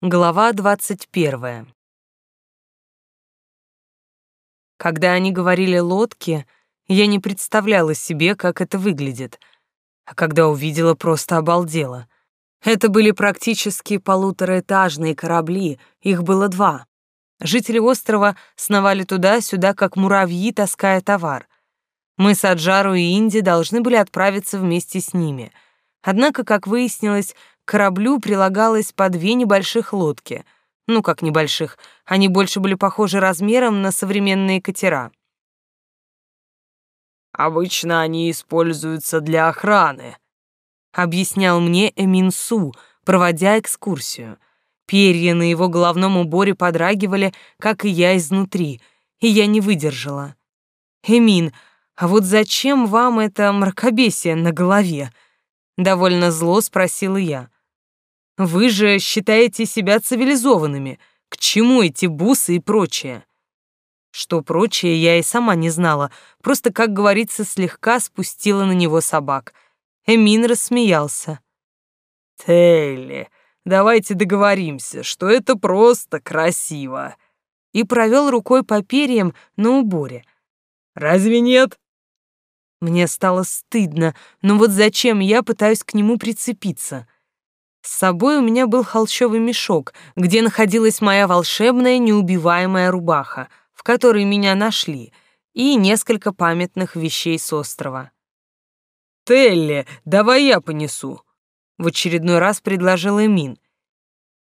Глава двадцать первая. Когда они говорили «лодки», я не представляла себе, как это выглядит, а когда увидела, просто обалдела. Это были практически полутораэтажные корабли, их было два. Жители острова сновали туда-сюда, как муравьи, таская товар. Мы с Аджару и Инди должны были отправиться вместе с ними. Однако, как выяснилось, к кораблю прилагалось по две небольших лодки. Ну, как небольших, они больше были похожи размером на современные катера. «Обычно они используются для охраны», — объяснял мне Эминсу, проводя экскурсию. Перья на его головном уборе подрагивали, как и я изнутри, и я не выдержала. «Эмин, а вот зачем вам это мракобесие на голове?» Довольно зло спросила я. Вы же считаете себя цивилизованными. К чему эти бусы и прочее? Что прочее, я и сама не знала, просто, как говорится, слегка спустила на него собак. Эмин рассмеялся. «Телли, давайте договоримся, что это просто красиво!» И провел рукой по перьям на уборе. «Разве нет?» Мне стало стыдно, но вот зачем я пытаюсь к нему прицепиться? С собой у меня был холщовый мешок, где находилась моя волшебная неубиваемая рубаха, в которой меня нашли, и несколько памятных вещей с острова. «Телли, давай я понесу», — в очередной раз предложил Эмин.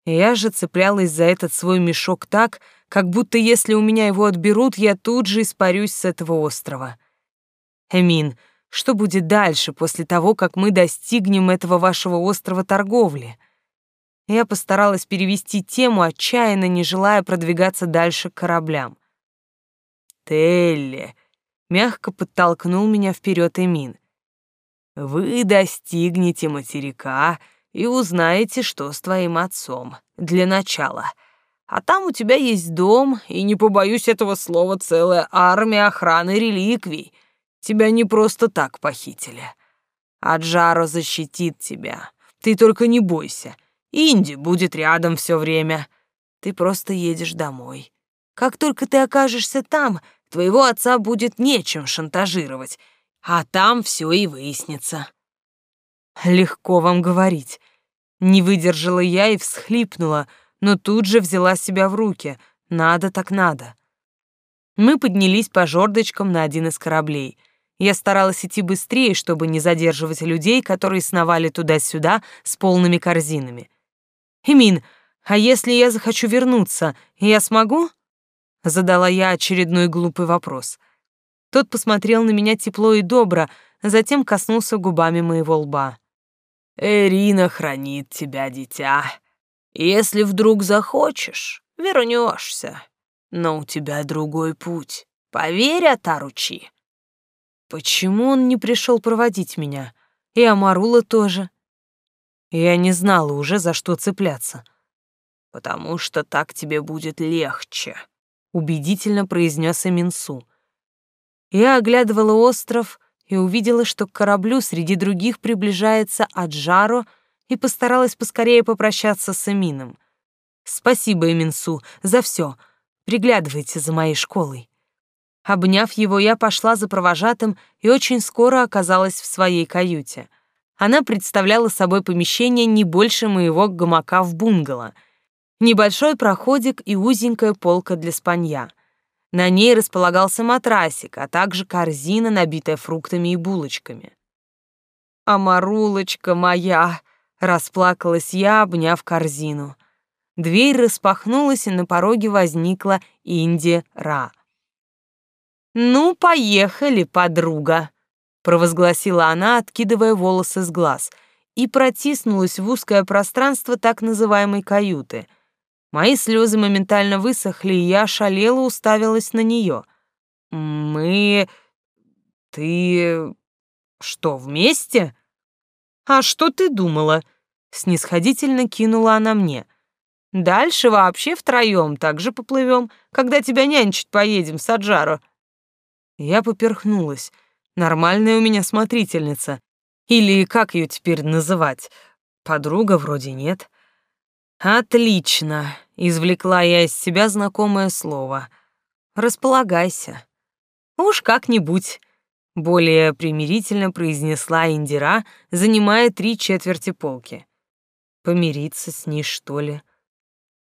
Я же цеплялась за этот свой мешок так, как будто если у меня его отберут, я тут же испарюсь с этого острова. Эмин, что будет дальше, после того, как мы достигнем этого вашего острова торговли? Я постаралась перевести тему, отчаянно не желая продвигаться дальше к кораблям. «Телли», — мягко подтолкнул меня вперед Эмин, — «вы достигнете материка и узнаете, что с твоим отцом, для начала. А там у тебя есть дом, и, не побоюсь этого слова, целая армия охраны реликвий». Тебя не просто так похитили. Аджаро защитит тебя. Ты только не бойся. Инди будет рядом все время. Ты просто едешь домой. Как только ты окажешься там, твоего отца будет нечем шантажировать, а там все и выяснится. Легко вам говорить. Не выдержала я и всхлипнула, но тут же взяла себя в руки. Надо так надо. Мы поднялись по жердочкам на один из кораблей — я старалась идти быстрее, чтобы не задерживать людей, которые сновали туда-сюда с полными корзинами. «Эмин, а если я захочу вернуться, я смогу?» Задала я очередной глупый вопрос. Тот посмотрел на меня тепло и добро, затем коснулся губами моего лба. «Эрина хранит тебя, дитя. Если вдруг захочешь, вернешься. Но у тебя другой путь. Поверь, Атаручи». Почему он не пришел проводить меня? И Амарула тоже. Я не знала уже, за что цепляться. «Потому что так тебе будет легче», — убедительно произнес Аминсу. Я оглядывала остров и увидела, что к кораблю среди других приближается Аджаро, и постаралась поскорее попрощаться с Эмином. «Спасибо, Эминсу, за все. Приглядывайте за моей школой». Обняв его, я пошла за провожатым и очень скоро оказалась в своей каюте. Она представляла собой помещение не больше моего гамака в бунгало. Небольшой проходик и узенькая полка для спанья. На ней располагался матрасик, а также корзина, набитая фруктами и булочками. «Амарулочка моя!» — расплакалась я, обняв корзину. Дверь распахнулась, и на пороге возникла Инди Ра — «Ну, поехали, подруга», — провозгласила она, откидывая волосы с глаз, и протиснулась в узкое пространство так называемой каюты. Мои слезы моментально высохли, и я шалела уставилась на нее. «Мы... ты... что, вместе?» «А что ты думала?» — снисходительно кинула она мне. «Дальше вообще втроем так же поплывем, когда тебя нянчить поедем, Саджаро. Я поперхнулась. Нормальная у меня смотрительница. Или как ее теперь называть? Подруга вроде нет. Отлично, извлекла я из себя знакомое слово. Располагайся. Уж как-нибудь, более примирительно произнесла Индира, занимая три четверти полки. Помириться с ней, что ли?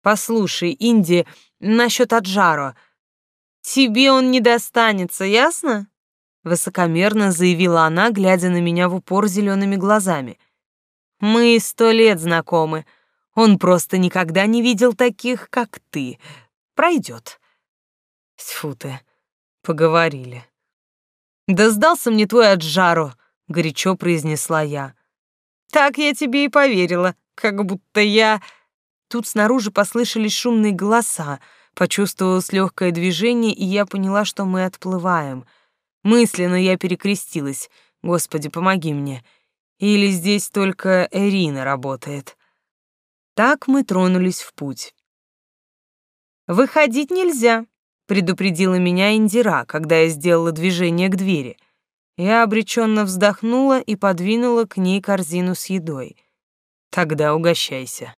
Послушай, Инди, насчет Аджаро. Тебе он не достанется, ясно? Высокомерно заявила она, глядя на меня в упор зелеными глазами. Мы сто лет знакомы. Он просто никогда не видел таких, как ты. Пройдет. Тьфу ты, поговорили. Да сдался мне твой Аджаро, горячо произнесла я. Так я тебе и поверила, как будто я... Тут снаружи послышались шумные голоса. Почувствовалось легкое движение, и я поняла, что мы отплываем. Мысленно я перекрестилась. Господи, помоги мне. Или здесь только Эрина работает. Так мы тронулись в путь. «Выходить нельзя», — предупредила меня Индира, когда я сделала движение к двери. Я обреченно вздохнула и подвинула к ней корзину с едой. «Тогда угощайся».